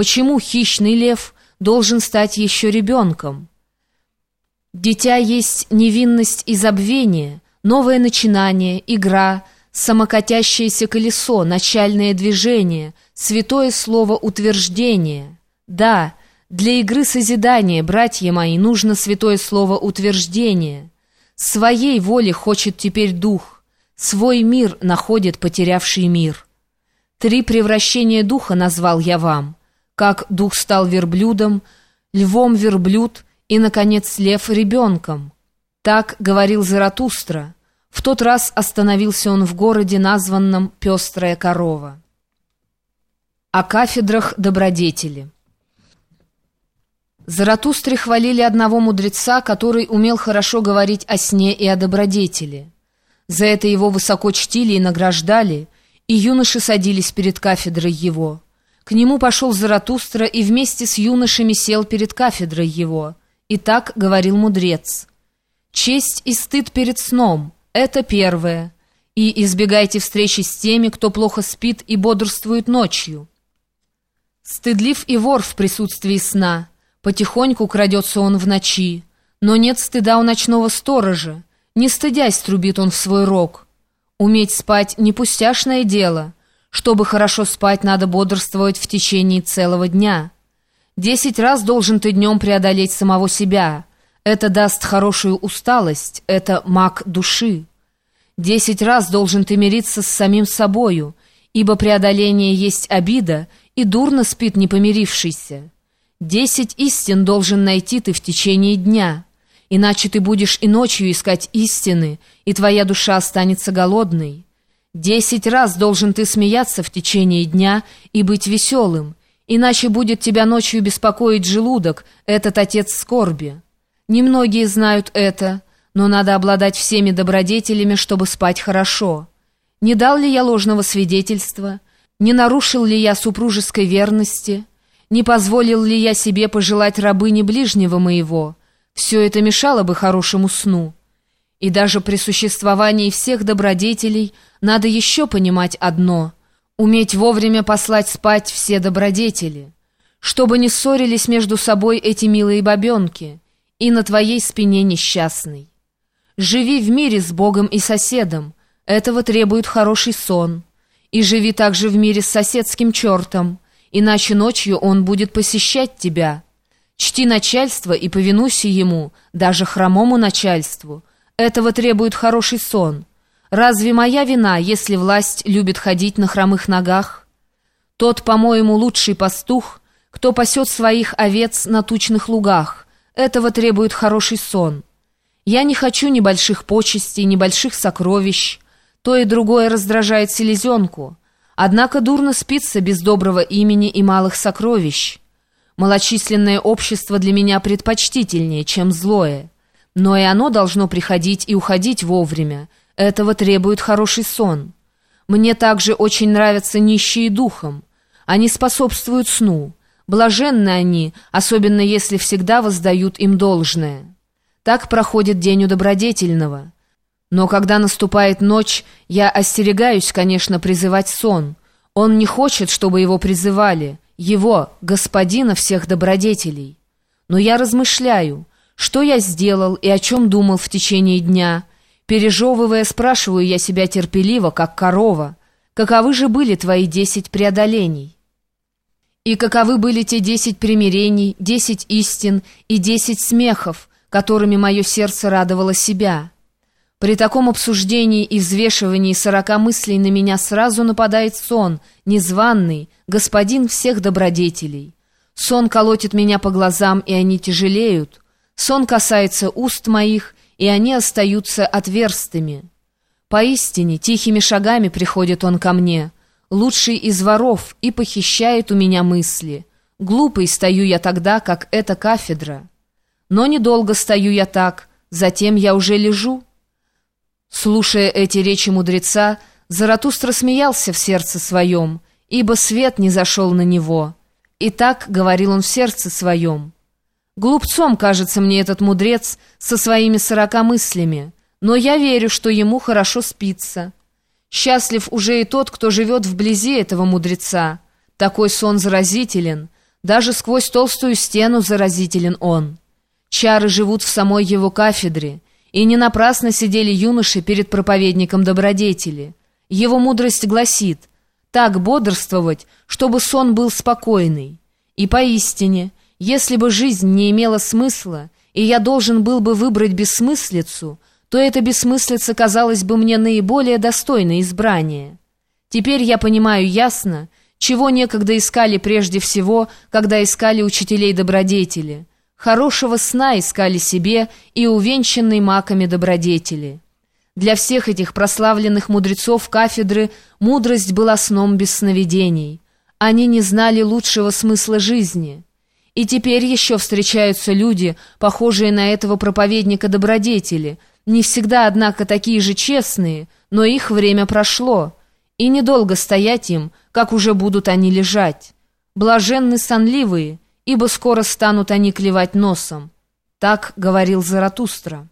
Почему хищный лев должен стать еще ребенком? Дитя есть невинность и забвение, новое начинание, игра, самокатящееся колесо, начальное движение, святое слово утверждение. Да, для игры созидания, братья мои, нужно святое слово утверждение. Своей воли хочет теперь дух, свой мир находит потерявший мир. Три превращения духа назвал я вам, как дух стал верблюдом, львом верблюд — и, наконец, лев ребенком. Так говорил Заратустра. В тот раз остановился он в городе, названном «Пестрая корова». О кафедрах добродетели. Заратустре хвалили одного мудреца, который умел хорошо говорить о сне и о добродетели. За это его высоко чтили и награждали, и юноши садились перед кафедрой его. К нему пошел Заратустра и вместе с юношами сел перед кафедрой его – и так говорил мудрец. «Честь и стыд перед сном — это первое. И избегайте встречи с теми, кто плохо спит и бодрствует ночью. Стыдлив и вор в присутствии сна. Потихоньку крадется он в ночи. Но нет стыда у ночного сторожа. Не стыдясь, трубит он в свой рог. Уметь спать — не пустяшное дело. Чтобы хорошо спать, надо бодрствовать в течение целого дня». Десять раз должен ты днем преодолеть самого себя. Это даст хорошую усталость, это маг души. Десять раз должен ты мириться с самим собою, ибо преодоление есть обида, и дурно спит не помирившийся. Десять истин должен найти ты в течение дня, иначе ты будешь и ночью искать истины, и твоя душа останется голодной. Десять раз должен ты смеяться в течение дня и быть веселым, Иначе будет тебя ночью беспокоить желудок, этот отец скорби. Немногие знают это, но надо обладать всеми добродетелями, чтобы спать хорошо. Не дал ли я ложного свидетельства? Не нарушил ли я супружеской верности? Не позволил ли я себе пожелать рабыни ближнего моего? Все это мешало бы хорошему сну. И даже при существовании всех добродетелей надо еще понимать одно — Уметь вовремя послать спать все добродетели, чтобы не ссорились между собой эти милые бабенки, и на твоей спине несчастный. Живи в мире с Богом и соседом, этого требует хороший сон. И живи также в мире с соседским чертом, иначе ночью он будет посещать тебя. Чти начальство и повинуйся ему, даже хромому начальству. Этого требует хороший сон». Разве моя вина, если власть любит ходить на хромых ногах? Тот, по-моему, лучший пастух, кто пасет своих овец на тучных лугах. Этого требует хороший сон. Я не хочу ни больших почестей, ни больших сокровищ. То и другое раздражает селезенку. Однако дурно спится без доброго имени и малых сокровищ. Малочисленное общество для меня предпочтительнее, чем злое. Но и оно должно приходить и уходить вовремя, этого требует хороший сон. Мне также очень нравятся нищие духом. Они способствуют сну. Блаженны они, особенно если всегда воздают им должное. Так проходит день у добродетельного. Но когда наступает ночь, я остерегаюсь, конечно, призывать сон. Он не хочет, чтобы его призывали, его, господина всех добродетелей. Но я размышляю, что я сделал и о чем думал в течение дня – Пережевывая, спрашиваю я себя терпеливо, как корова, каковы же были твои десять преодолений? И каковы были те десять примирений, десять истин и десять смехов, которыми мое сердце радовало себя? При таком обсуждении и взвешивании сорока мыслей на меня сразу нападает сон, незваный, господин всех добродетелей. Сон колотит меня по глазам, и они тяжелеют. Сон касается уст моих, и они остаются отверстыми. Поистине, тихими шагами приходит он ко мне, лучший из воров, и похищает у меня мысли. Глупый стою я тогда, как эта кафедра. Но недолго стою я так, затем я уже лежу. Слушая эти речи мудреца, Заратустра смеялся в сердце своем, ибо свет не зашел на него. И так говорил он в сердце своем. Глупцом кажется мне этот мудрец со своими сорока мыслями, но я верю, что ему хорошо спится. Счастлив уже и тот, кто живет вблизи этого мудреца. Такой сон заразителен. Даже сквозь толстую стену заразителен он. Чары живут в самой его кафедре, и не напрасно сидели юноши перед проповедником добродетели. Его мудрость гласит «так бодрствовать, чтобы сон был спокойный». И поистине, если бы жизнь не имела смысла, и я должен был бы выбрать бессмыслицу, то эта бессмыслица казалась бы мне наиболее достойной избрания. Теперь я понимаю ясно, чего некогда искали прежде всего, когда искали учителей добродетели. Хорошего сна искали себе и увенчанной маками добродетели. Для всех этих прославленных мудрецов кафедры мудрость была сном без сновидений. Они не знали лучшего смысла жизни. И теперь еще встречаются люди, похожие на этого проповедника добродетели, не всегда, однако, такие же честные, но их время прошло, и недолго стоять им, как уже будут они лежать. Блаженны сонливые, ибо скоро станут они клевать носом. Так говорил Заратустра.